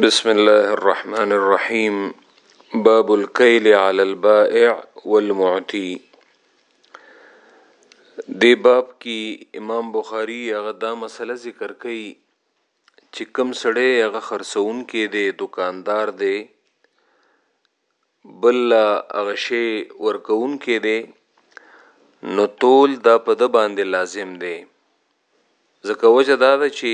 بسم الله الرحمن الرحيم باب الكيل على البائع والمعتي دی باب کې امام بخاری هغه دا مسله ذکر کړي چې کم سړی هغه خرڅون کې دی دکاندار دی بل له هغه شي ورکوونکی دی نو تول دا په د باندې لازم دی ځکه وجه دا ده چې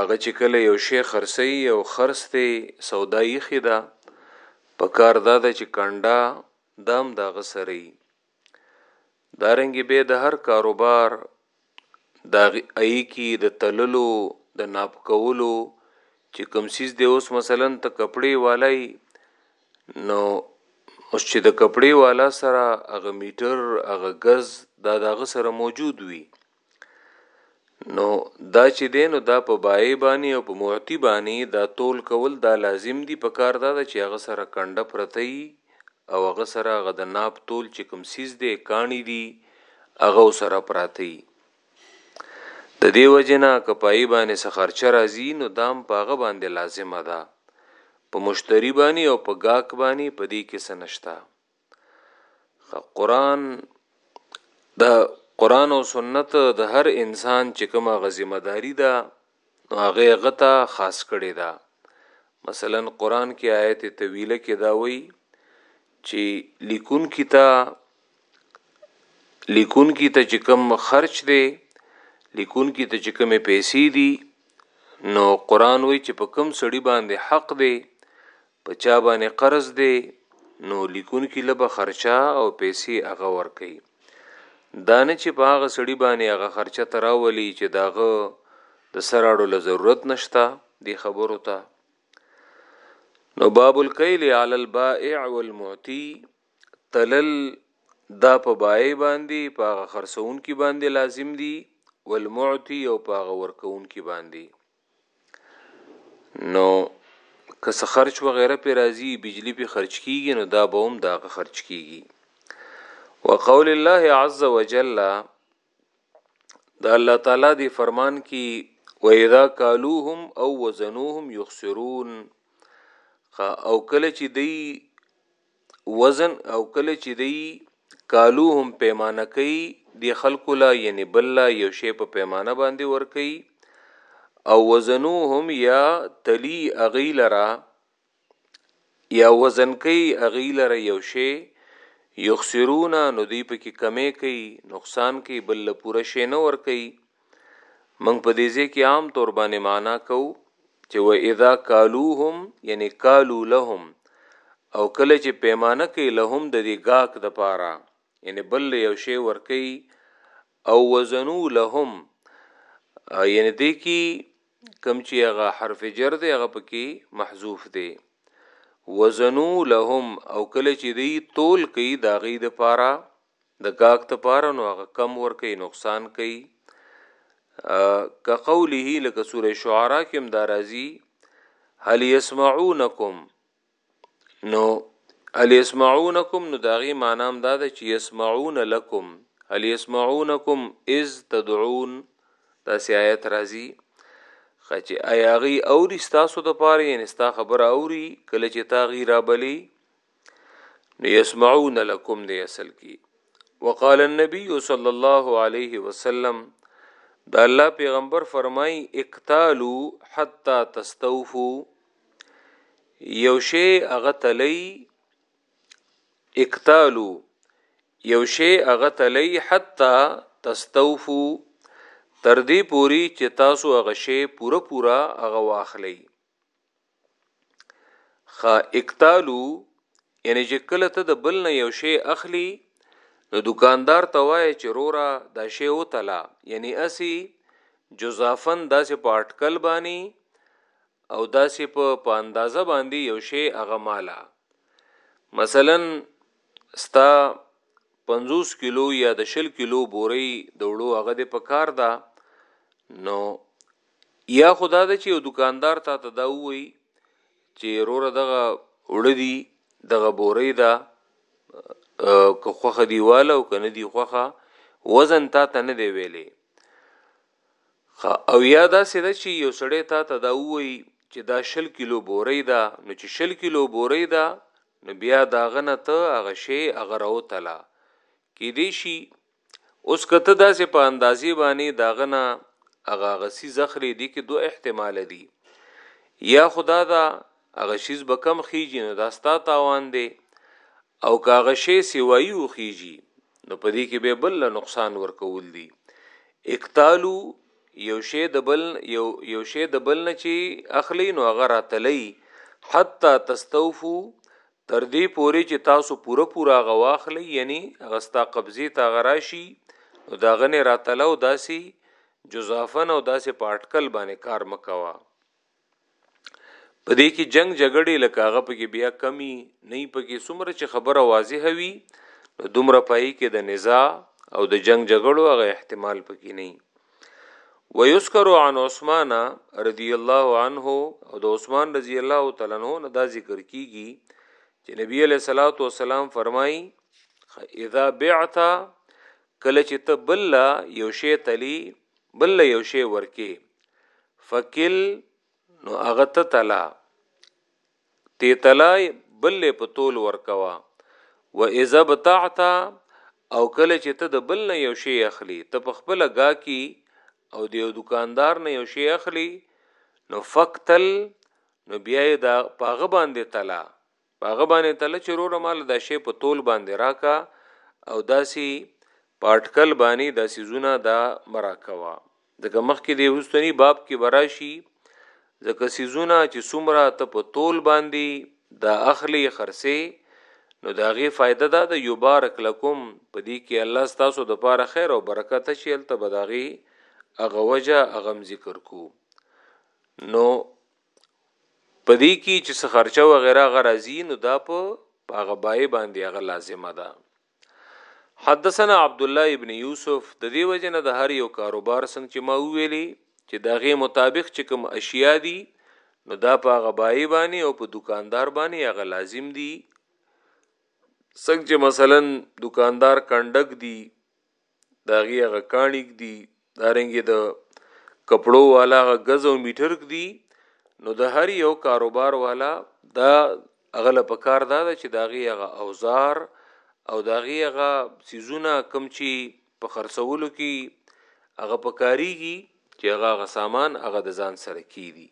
هغه چې کله یو شی خرڅي او خرڅته سودا یې خېدا په کار دا ده چې کنده دام دا غسري دارنګ به د هر کاروبار دا ای کی د تللو د ناپ کولو چې کوم سیز دی اوس مثلا ته کپڑے والای نو اوس چې د کپڑے والا سره هغه میټر هغه غز دا دغه سره موجود وي نو دا چې دی نو دا په بای باندې او په معتی باندې دا تول کول دا لازم دی په کار دا چې هغه سره کنده پرته او هغه سره هغه د ناب تول چې کوم سیز دی کانی دی هغه سره پراته د دې وجنه کپای باندې سخرچه راځي نو دام پاغه باندې لازمه ده دا په مشتری باندې او په گاک باندې په دې کې سنشتہ قران د قران او سنت د هر انسان چې کومه غزمه داری ده نو هغه غته خاص کړی ده مثلا قران کې آیت طویله کې دا وایي چې لیکون کیتا لیکون کی ته چې کم خرج دی لیکون کی ته چې کمې پیسې دي نو قران وایي چې په کم سړی باندې حق دی په چا باندې قرض دی نو لیکونکي له به خرچه او پیسې هغه ورکي دانه چې په هغه سړي باندې هغه خرچه تراولي چې داغه د سراړو له ضرورت نشتا دی خبرو ته نو باب الکیل علی البائع والمعتی تلل دا په بای باندې په هغه خرڅون کې باندې لازم دي والمعتی او په هغه ورکون کې باندې نو که څه خرج وغیره پې راځي بجلی پې خرج کیږي نو دا به هم داغه خرج کیږي وقول الله عز وجل دا الله تعالی دی فرمان کی و اذا قالوهم او وزنوهم یخسرون او کله چې دی وزن او کله چی دی کالو هم پیمانه کوي دی خلکو لا یعنی بل لا یو شی په پیمانه باندې ور کوي او وزنو هم یا تلی اغی لرا یا وزن کوي اغی لرا یو شی یخسرون نو دی پکې کمی کوي نقصان کوي بل له پوره شی نه ور کوي موږ په دې ځای کې عام طور باندې معنا کوو چې و اذا قالوهم یعنی قالو لهم او کله چې پیمانه کوي لهم د دې گاک د پاره یعنی بل یو شی ور کوي او وزنو لهم یعنی دې کې کم چې هغه حرف جر دی هغه پکې محذوف دی وزنو لهم او کله چې دی تول کوي دا غي د پاره د ګاک ته پاره نو هغه کم ور کوي نقصان کوي که قوله لکه سوره شعراء کې هم دارازي هل يسمعونکم نو هل يسمعونکم نو داغي معنی هم دا ده چې يسمعون لكم هل يسمعونکم اذ تدعون دا سی آیت راځي خچې ایاغي اوري تاسو د پاره یې نستا خبره اوري کله چې تا غي را بلی نو يسمعون لكم دی اصل کی وقال النبي صلى الله عليه وسلم دا الله پیغمبر فرمای اقتالو حتا تستوفو یو شی هغه تلی اقتالو یو شی هغه تلی حتا تستوفو تر دې پوری چې تاسو هغه شی پوره پوره هغه واخلئ خا اقتالو یعنی چې کله ته د بل نه یو شی اخلی نو دکاندار ته وای چې رورا دا شی او تلا یعنی اسی جزافن داسې په اٹکل بانی او داسې په په اندازه باندې یو شی هغه مالا مثلا ستا 50 کیلو یا د 10 کیلو بوري د وړو هغه د پکار دا نو يا خو دا ده چې يو دوکاندار تا ته دا ووایي چې روره دغه اوړه دي دغه بورۍ ده که خوخه دی واله او کنه دی خوخه وزن تا ته نه دی ویلې او یا دا سې ده چې یو سړی تا ته دا وایي چې دا شل کیلو بورۍ ده نو چې شل کیلو بورۍ ده نو بیا دا غنه ته هغه شی هغه راو تله کې دی شي اوس که ته داسې په اندازې باندې د هغه نه هغه هغه څیز اخلې دې کې دوه احتماله دي یا خو دا ده هغه شیز به کم خیجي نو دا ستا تاوان دی او که هغه شی سوایي وخیجي نو په دې کې به بل له نقصان ورکول دي اقتالو یو شی د بل یو یو شی د بل نه چې اخلي نو هغه راتلی حتی تستوفو تر دې پورې چې تاسو پوره پوره هغه واخلئ یعنی هغه ستا قبضې ته هغه راشي نو د هغه نه راتله او داسې جزافن او داسې په اټکل باندې کار مه کوه په دې کې جنگ جګړې لکه هغه پکې بیا کمی نه پکې څومره چې خبره واضح وي نو دومره پای کې د نزاع او د جنگ جګړو هغه احتمال پکې نه ويذكر عن عثمان رضی الله عنه او د عثمان رضی الله تعالی عنہ نه دا ذکر کیږي چې نبی علیہ الصلوۃ والسلام فرمایي اذا بعت کله چې ته بل یو شی تلی بل یو شی ورکه فکل نو هغه ته تلا تی تلای بل له په تول ورکوه و اذا ابتعت او کله چې ته د بل نه یو شی اخلی ته په خپله ګاکی او د یو دوکاندار نه یو شی اخلی نو فکتل نو بیا یې دا په هغه باندې تله په هغه باندې تله چې روره مال دا شی په تول باندې راکا او داسی په اټکل باندې دا سیزونه دا مراکوه ځکه مخکې دې وروستنی باب کې به راشي ځکه څیزونه چې څومره ته په تول باندې دا اخلي خرڅې نو دا غي فائدہ دا د یبارک لکم په دې کې الله ستاسو د پاره خیر او برکت شي الته بداغي اغه وجه اغم ذکر کو نو په دې کې چې خرچه و غیره غرازي نو دا په هغه بای باندې هغه لازمه ده حدثنا عبد الله ابن یوسف د دې وجنه د هر یو کاروبار څنګه چې ما ویلي چې داغه مطابق چې کوم اشیاء دي نو دا په غبای باندې او په دکاندار باندې هغه لازم دي څنګه چې مثلا دکاندار کندک دي د هغې هغه کاڼي ږدي دارنګې د کپړو والا هغه ګز او میټر ږدي نو د هر یو کاروبار والا دا هغه له پکار دا ده چې د هغې هغه اوزار او د هغې هغه څیزونه کم چې په خرڅولو کې هغه پکاریږي چې هغه هغه سامان هغه د ځان سره کیدي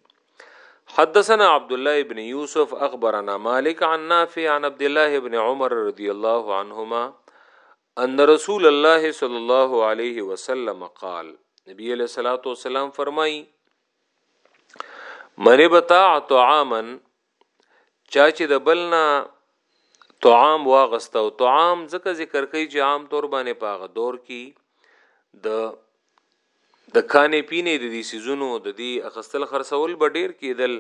حدثنا عبد الله ابن يوسف اخبرنا مالك عن نافع عن عبد الله ابن عمر رضي الله عنهما ان رسول الله صلی الله علیه وسلم قال نبی علیہ الصلوۃ والسلام فرمایي من بتاع طعاما چا چې د بلنا طعام واغسته او طعام ځکه ذکر کوي چې عام طور باندې پاغه دور کې د د کانې پینې د دې سیزونو د دې اخستل خرڅول به ډیر کېدل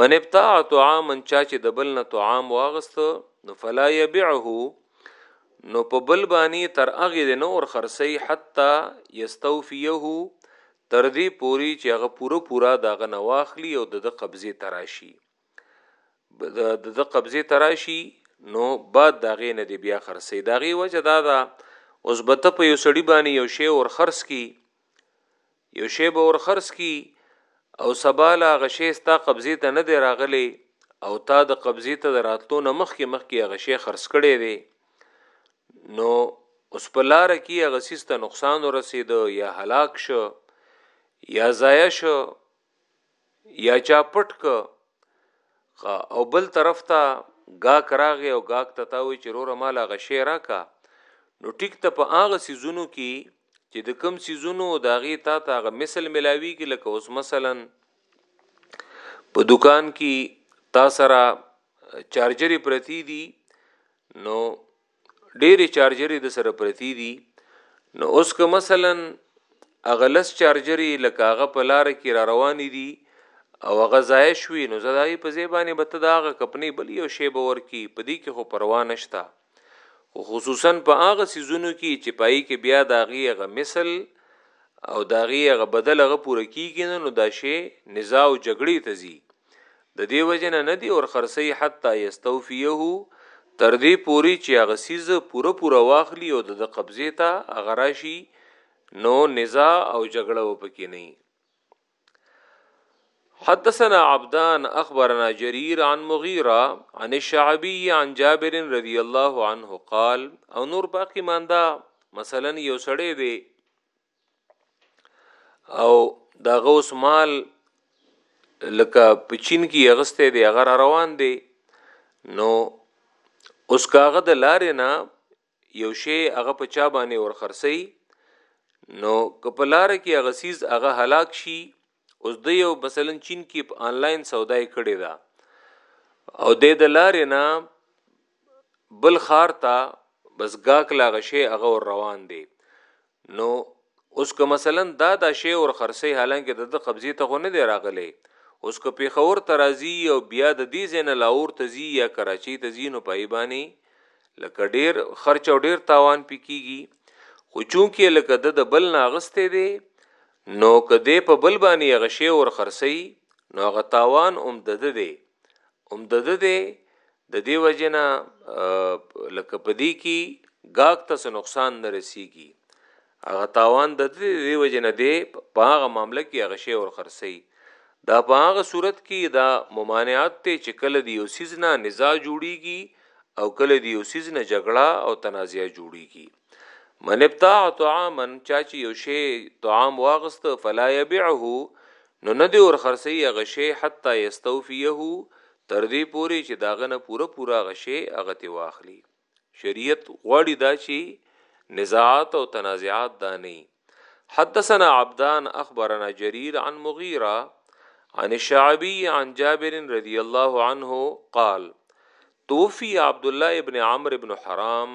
من ابتاع طعاما چا چې د بل نه طعام واغسته نو فلا يبيعه نو په بل باندې تر هغه د نور خرڅي حتا يستوفيه تر دې پوري چې هغه پوره پوره دغه نواخلی او د قبضه تراشي د د قبضه تراشي نو بعد دا غې نه دی بیا خرڅې دا غي وجه دا دا اوس به ته په یو سړی باندې یو شی ور خرڅ کی یو شی به ور خرڅ کی او سباله غشې ستا قبضه ته نه دی راغلی او تا د قبضه ته دراتلو نه مخکې مخکې غشې خرڅ کړي دی نو اوس په لار کې هغه سیسته نقصان ورسېد یا هلاک شو یا ضایع شو یا چا پټ ک او بل طرف ته گاک راغی او گاک ته تاوی چې روره مال هغه شی راکا نو ټیک ته په هغه سیزونو کې چې د کم سیزونو داغه تا ته هغه مثل ملاوي کې لکه اوس مثلا په دکان کې تا سره چارجری پرتی دي نو ډېری چارجرې د سره پرتی دي نو اوس که مثلا هغه لس چارجرې لکه هغه په لار کې را روانې دي او هغه ځای شوې نو زه دای په ځای باندې به ته د هغه کپنې بل یو شی به ورکي په دې کې خو پروا نشته خو خصوصا په هغه سیزونو کې چې پای کې بیا د هغې هغه مثل او د هغې هغه بدل هغه پوره کیږي نو دا شی نزا او جګړې ته ځي د دې وجه نه ندی اور خرسي حتی یستوفیه تر دې پوری چې هغه سیز پوره پوره واخلی او د قبضه ته هغه راشي نو نزاع او جګړه وپکې نه حدثنا عبدان اخبرنا جرير عن مغيره عن الشعبي عن جابر رضي الله عنه قال او نور باقي ماندا مثلا یو سړی دی او دا غوس مال لکه په چین کې اغسته دی هغه روان دی نو اوس کاغه د لارې نه یو شی هغه په چا باندې ورخرسي نو کپلار کې هغه سیز هغه هلاک شي اوس د یو مثلا چین کې په انلاین سودا یې کړې ده او د د لارې نه بل خار ته بس گاک لا غشي هغه روان دي نو اوس که مثلا دا دا شی ور خرسي حالانکه د د قبضه ته خو نه دی راغلی اوس که پیښور ترازی او بیا د دې زین لاور تزي یا کراچي تزي نو پای باندې لکه ډیر خرچ او ډیر تاوان پکېږي خو چونکه لکه د بل ناغسته دی نو که دی په بل باندې هغه شی ور خرڅوي نو هغه تاوان هم د ده دی هم د ده دی د دې وجه نه لکه په دې کې ګاک ته څه نقصان نه رسیږي هغه تاوان د دې وجه نه دی په هغه معامله کې هغه شی ور خرڅوي دا په هغه صورت کې دا ممانعت ته چې کله دی یو سیز نه نزاع جوړیږي او کله دی یو سیز نه جګړه او تنازعه جوړیږي من ابتاع طعاما چا چې یو شی طعام واغست فلا يبيعه نو نه دی ور خرسي غشي حتا يستوفيه تر دې پوري چې داغه نه پوره پوره غشي هغه تی واخلي شریعت غواړي دا چې نزاعات او تنازعات دا نه حدثنا عبدان اخبرنا جرير عن مغيره عن الشعبي عن جابر رضي الله عنه قال توفي عبد الله ابن عمرو ابن حرام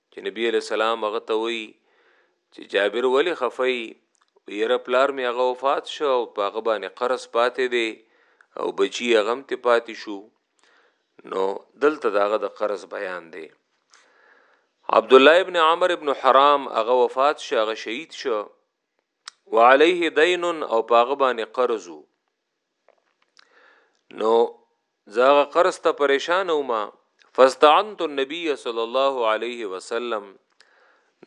چې نبي علیه السلام هغه ته وایي چې جابر ولې خفه یي؟ یره پلار مې هغه وفات شو او په هغه باندې قرض پاتې دی او بچي هغه هم ته پاتې شو نو دلته داغه د قرض بیان دی عبد الله ابن عمر ابن حرام هغه وفات شو هغه شهید شو وعليه دین او پاغه باندې قرض نو زاغه قرض ته پریشان ومه فاستعنت النبي صلی الله علیه وسلم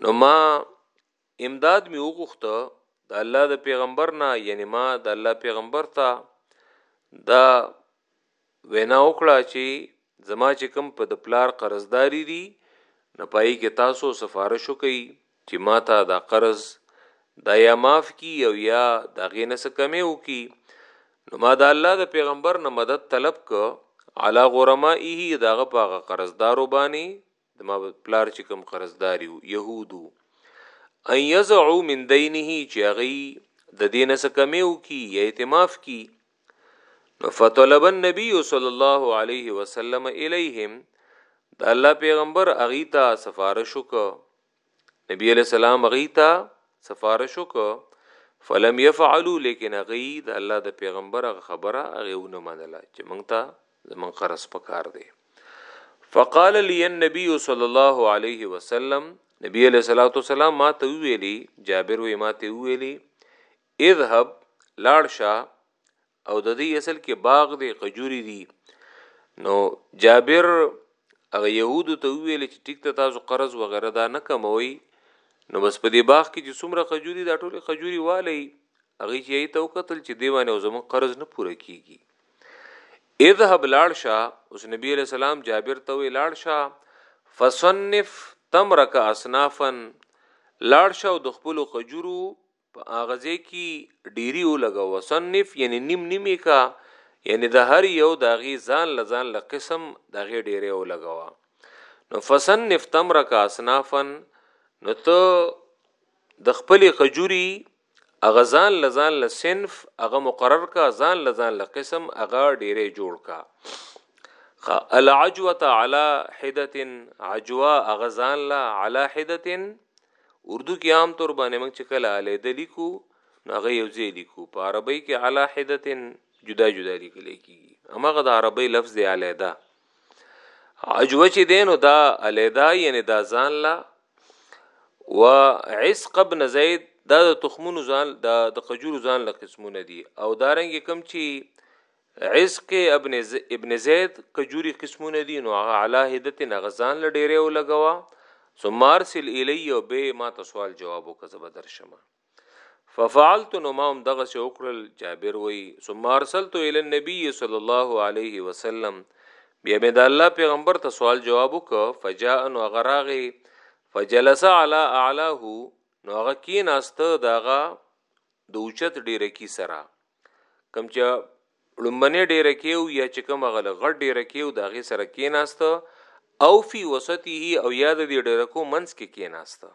نو ما امداد می وغوښته د الله د پیغمبر نه یعنی ما د الله پیغمبر ته دا وینا وکړه چی زما چی کوم په د پلار قرضداری دی نو په هغی کی تاسو سفارش وکړی چی ماته دا قرض دا یا معاف کی او یا د هغی نه څه کمی وکی نو ما د الله د پیغمبر نه مدد طلب که علی غرمائه د هغه په هغه قرضدارو بانی زما پلار چې کوم قرضدار یو يهودو ان يزعو من دينه چې هغه د دین څخه کمیو کی یا اعتماف کی نو فطلب النبي صلی الله علیه وسلم الیهم د الله پیغمبر اغیتا سفارش وکړه نبی علیہ السلام غیتا سفارش وکړه فلم يفعلوا لیکن غی د الله د پیغمبر هغه خبره هغه ونه منله چې مونږ ته زمون قرض پکار دی فقال لي النبي صلى الله عليه وسلم نبی علیہ الصلوۃ والسلام ما ته ویلی جابر وی ما ته ویلی اذهب لاړ شه او د دې اصل کې باغ دی قجوري دي نو جابر هغه يهودو ته ویل چې ټیک ته تاسو قرض وغیرہ دا نه کموي نو بس په دې باغ کې چې څومره قجوري دا ټول قجوري والي هغه چې ایته وکتل چې دیوانه زمون قرض نه پوره کیږي اذهب لاړ شه اوس نبی علیہ السلام جابر ته وی لاړ شه فصنف تمرک اصنافن لاړ شه او د خپل قجورو په هغه ځای کی ډیری ولګوه، صنف یعنی نیم نیم یې که، یعنی د هر یو د هغې ځان له ځان له قسم د هغې ډیری ولګوه، نو فصنف تمرک اصنافا نو ته د خپلې خجوری هغه ځان له ځان له صنف هغه مقرر که، ځان له ځان له قسم هغه ډیری جوړ که، خا العجوة علی حدة عجوه هغه ځان له علی حدة اردو کې عام طور باندې موږ چې کله علی د لیکو نو هغه یو ځای لیکو په عربی کې علی حدتن جدا جدا لیکل کیږي هغه د عربی لفظ دی علی دا عجوه چې دی نو دا علی دا یعنی دا ځان لا و عسق ابن زید دا د تخمونو ځان د د قجورو ځان له قسمونه دي او دارنګ کم چې عزق ابن ز... ابن زید کجوري قسمونه دي نو هغه علا هدت نغزان لډيره ولګوا ثم ارسل الی او به ما ته سوال جواب وکړه زبدر شمه ففعلت نو ما هم دغه څه وکړل جابر وای ثم ارسلت الی النبی صلی الله علیه وسلم بیا مې د الله پیغمبر ته سوال جواب وکړ فجاء نو غراغه فجلس علی اعلاه نو هغه کیناسته دغه د اوچت ډیره کی سره کم چې لومبنه ډیره کیو یا چې کوم غل غړ ډیره کیو دا غي سره کیناست او فی وسطه او یاد دی ډیره کو منس کې کیناست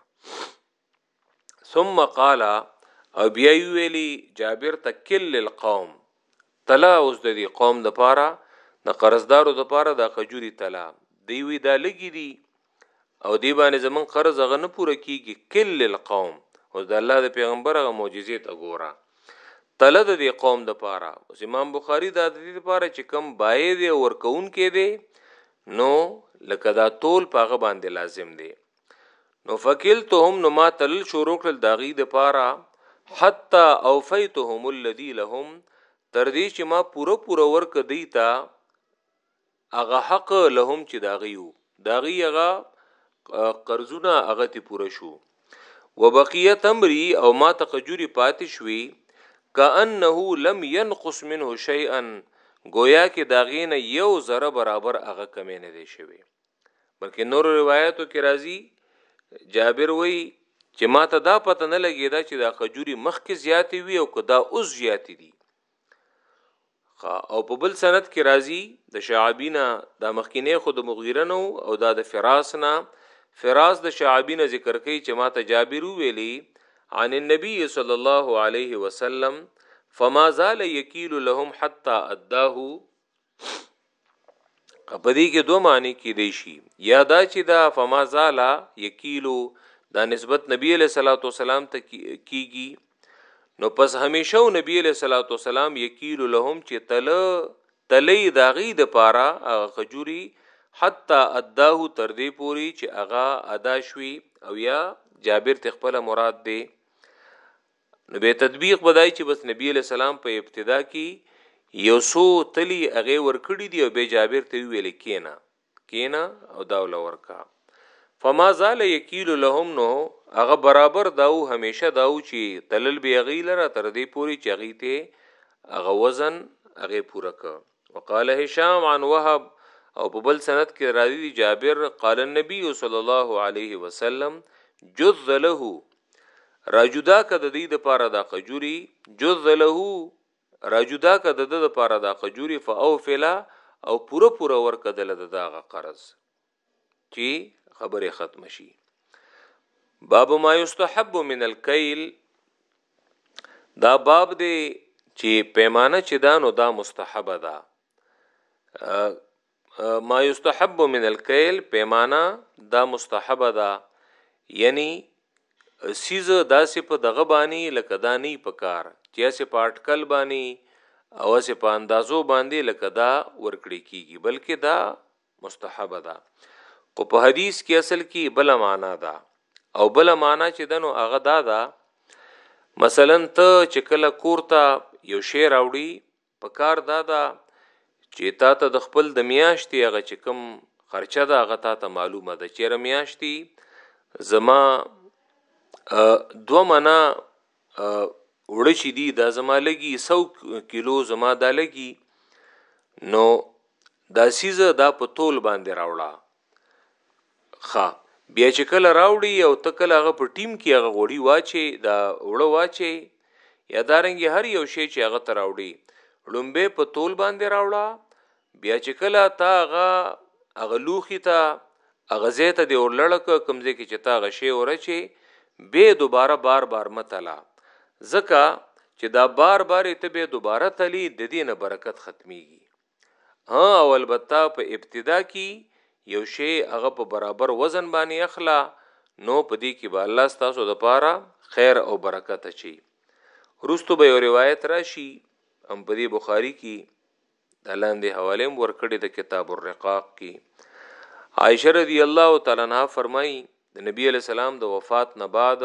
ثم قال او بیا ویلی جابر تکل القوم تلا اوس د دې قوم د پاره د قرضدارو د پاره د خجوري تلا دی وی دا لګی دی او دی باندې زمونږ قرض هغه نه پوره کیږي کل القوم اوس د الله د پیغمبر هغه معجزې ته ګوره تله د دې قوم د پاره اوس امام بخاری دا د دې لپاره چې کم بای دی ورکون کې دی نو لکه دا تول پاغه باندې لازم دی نو فکلتهم نو ما تل شروع کړل داغي د پاره حتا اوفیتهم الذی لهم تر دې چې ما پوره پوره ورک دی تا هغه حق لهم چې داغي وو داغي هغه قرضونه هغه تی پوره شو وبقيه تمري او ما ته کجوري پاتې شوي کانه لم ينقص منه شيئا گویا کې داغینه یو ذره برابر هغه کمی نه دی شوی بلکې نور روایتو کې راځي جابر وای چې ما ته دا پته نه لګیدا چې دا کجوري مخکې زیاتې وي او کدا اوس زیاتې دي او په بل سند کې راځي د شعابینا د مخکینه خود مغیره نو او دا د فراس نه فراس د شعابینا ذکر کوي چې ما ته جابر ویلي عن النبي صلی الله علیه وسلم فما زال یکیل لهم حتا اداه په دې کې دوه معنی کې دی شي یا دا چې دا فما زالا یکیلو دا نسبت نبی علیہ الصلوۃ والسلام ته کیږي نو پس همیشه نبی علیہ الصلوۃ والسلام یکیل لهم چې تل تلی داغي د پاره هغه خجوري حتا اداه تر دې پوري چې هغه ادا شوي او یا جابر تخپل مراد دی نو به تطبیق بدای چې بس نبی علیہ السلام په ابتدا کې یو سو تلی هغه ورکړي دی او به جابر ته ویل کینا کینا او داول ورکا فما زال یکیل لهم نو هغه برابر داو همیشه داو چې تلل به غیلره تر دې پوری چغیته هغه وزن هغه پوره ک وقال هشام عن وهب او په بل سند کې راوی دی جابر قال النبي صلی الله علیه وسلم جذ له راجدا کد دی د پاره د قجوري جذ له راجدا کد د پاره د قجوري فاوفلا او پوره پوره ورکدل د داغه قرض چې خبره ختم شي باب ما یستحب من الکیل دا باب دی چې پیمانه چې دا نو دا مستحب ده ما یستحب من الکیل پیمانه دا مستحب ده یعنی سیز داسې په دغه بانی لکه دانی پکار چې اسه پارټکل بانی او اسه په اندازو باندې لکه دا ورکړی کیږي بلکې دا مستحب ده خو په حدیث کې اصل کې بل معنا ده او بل معنا چې دنو هغه دا ده مثلا ته چې کله کورته یو شی راوړي په کار دا ده چې تا ته د خپل د میاشتې هغه چې کم خرچه ده هغه تا ته معلومه ده چې رمیاشتي زما دو منا اوړه چې دي دا زما لګي 100 کیلو زما دا لګي نو دا سیزه دا په تول باندې راوړه خا بیا چې کله راوړي او ته کله هغه په ټیم کې هغه غوړي واچي دا وړه واچي یا دارنګي هر یو شی چې هغه تراوړي لومبه په تول باندې راوړه بیا چې کله تا هغه هغه لوخي ته هغه ځای ته دی ورلړک کوم ځای کې چې تا هغه شی ورچی به دوباره بار بار متلا ځکه چې دا بار بار ته به دوباره تلی د دې نه برکت ختميږي ها او البته په ابتدا کې یو شی هغه په برابر وزن باندې اخلا نو په دې کې به الله ستاسو د پاره خیر او برکت اچي رستو به یو روایت راشي ام په دې بخاری کې دا لاندې حواله هم ورکړې د کتاب الرقاق کې عائشه رضی الله تعالی عنها فرمایي د نبی علی سلام د وفات نه بعد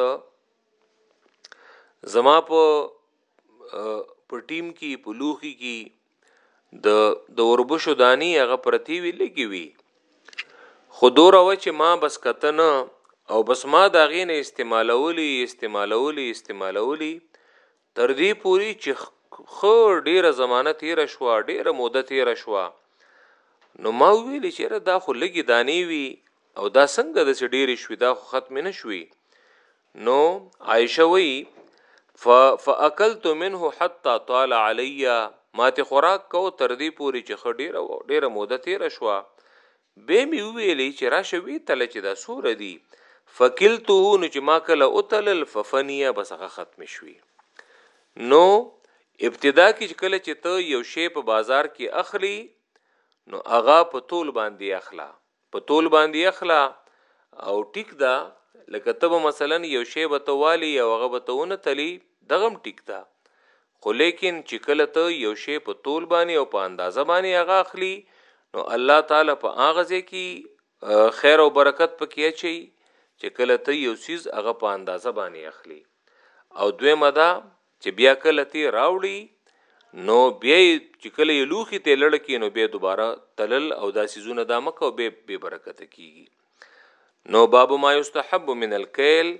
زما په په ټیم کې په لوخي کې د د اوربشو دانی هغه پرتی وی لګي وی خودور و چې ما بس کتنه او بس ما دا غینه استعمالولي استعمالولي استعمالولي تر دې پوري چې ښه ډېره زمانه تېره شوه، ډېره موده تېره شوه، نو ما وویل چې یاره دا خو لږې دانې وي او دا څنګه داسې ډېرې شوې، دا خو ختمې نه شوې. نو عایشه وایي، ف فاکلت منه حتی طال علی، ما ترې خوراک کاوه تر دې پوري چې ښه ډېره ډېره موده تېره شوه، بیا مې وویل چې راشه ویې تله چې دا څوره دي، فکلته نو چې ما کله وتلل ففنیه بس هغه ختمې شوې. نو ابتدا کې چې کله چې ته یو شی په بازار کې اخلي نو هغه په تول باندې اخلا په تول باندې اخلا او ټیک ده لکه ته به مثلا یو شی به ته والي او هغه به ته ونه تلي دغم ټیک ده خو ليکن چي کله ته يو شی په تول باندي او په اندازه باندي هغه اخلي نو الله تعالی په هغه ځای کي خير او برکت پکې اچي چي کله ته يو څيز هغه په اندازه باندي اخلي او دویمه دا چې بیا کله تی راوړي نو بیا چې کله یې لوخي ته لړ کې نو بیا دوباره تلل او دا سيزونه دا مکه او به به برکت کیږي نو باب ما یستحب من الکیل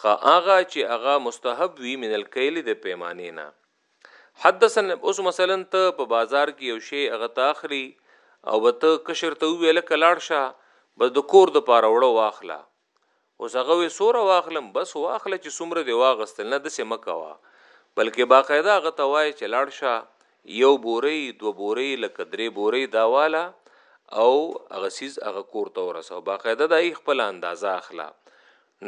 خا اغا چې اغا مستحب وی من الکیل د پیمانې نه حدثنا اوس مثلا ته په بازار کې یو شی اغه تاخلی او وته کشر ته ویل کلاړ شه بس د کور د پاره وړو واخله اوس هغه وی سوره واخلم بس واخله چې سمره دی واغستل نه د سه مکوا بلکې باقاعده هغه توای چې لاړ شه یو بورۍ دوه بورۍ لکه درې بورۍ دا واله او هغه سیز هغه کور ته ورسو باقاعده دای خپل اندازه اخلا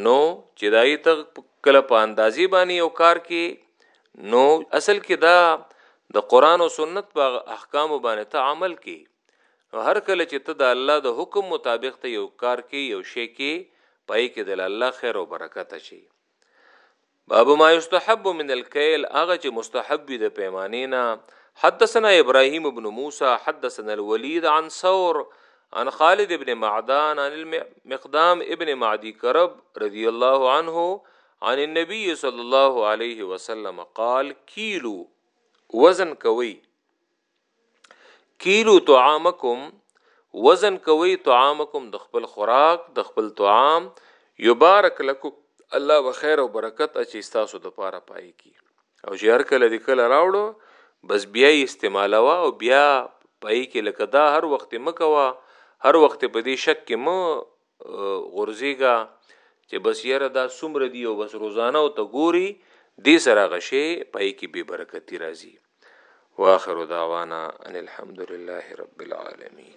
نو چې دای ته کله په اندازې باندې یو کار کې نو اصل کې دا د قران او سنت په احکام باندې ته عمل کې نو هر کله چې ته د الله د حکم مطابق ته یو کار کې یو شی کې پای کې د الله خیر او برکت شي باب ما يستحب من الكيل هغه چې مستحب وي د پیمانې نه حدثنا ابراهيم ابن موسى حدثنا الوليد عن ثور عن خالد ابن معدان عن المقدام ابن معدي كرب رضي الله عنه عن النبي صلى الله عليه وسلم قال كيلو وزن کوي کیلو طعامکم وزن کوي طعامکم د خپل خوراک د خپل طعام یبارک لکم الله به خیر او برکت اچي تاسو د پاره پای کی او چې هر کله د کله راوړو بس بیا استعمالوا او بیا پای کې لکه دا هر وخت مکوا هر وخت په دې شک کې مو غورزیګا چې بس یره دا سمره دی او بس روزانه او ته ګوري دې سره غشي پای کې به برکتی راځي واخر دعوانا ان الحمد لله رب العالمین